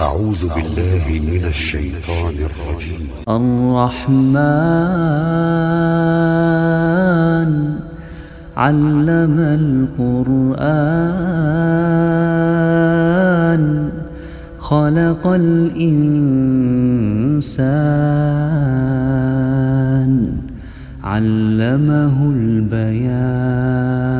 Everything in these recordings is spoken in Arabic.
أعوذ بالله من الشيطان الرجيم. الرحمن علم القرآن خلق الإنسان علمه البيان.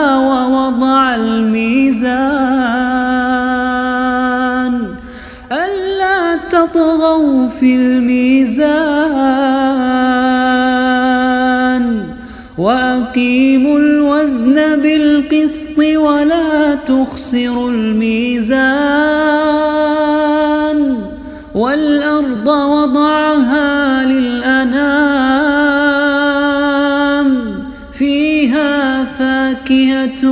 تطغوا في الميزان وأقيموا الوزن بالقسط ولا تخسروا الميزان والأرض وضعها للأنام فيها فاكهة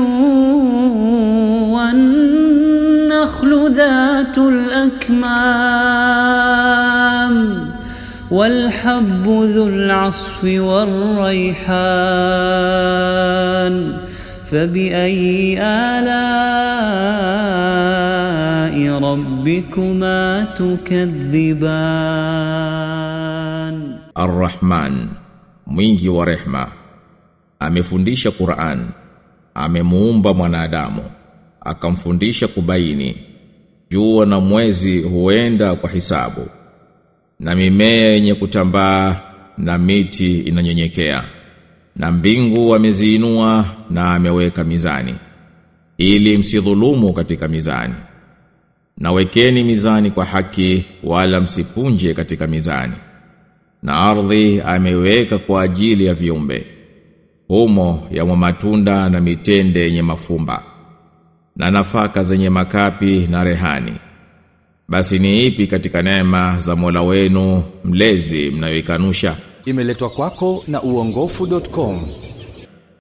والنخل ذات الأكمام والحب ذو العصف والريحان. فبأي آلاء ربكما تكذبان؟ Ar-Rahman mwingi wa rehma. Amefundisha Qur'an. Amemuumba mwanadamu. Akamfundisha kubaini. Jua na mwezi huenda kwa hisabu na mimea yenye kutambaa na miti inanyenyekea na mbingu ameziinua na ameweka mizani ili msidhulumu katika mizani. Na wekeni mizani kwa haki wala msipunje katika mizani. Na ardhi ameweka kwa ajili ya viumbe humo ya matunda na mitende yenye mafumba na nafaka zenye makapi na rehani. Basi ni ipi katika neema za Mola wenu mlezi mnayoikanusha? Imeletwa kwako na uongofu.com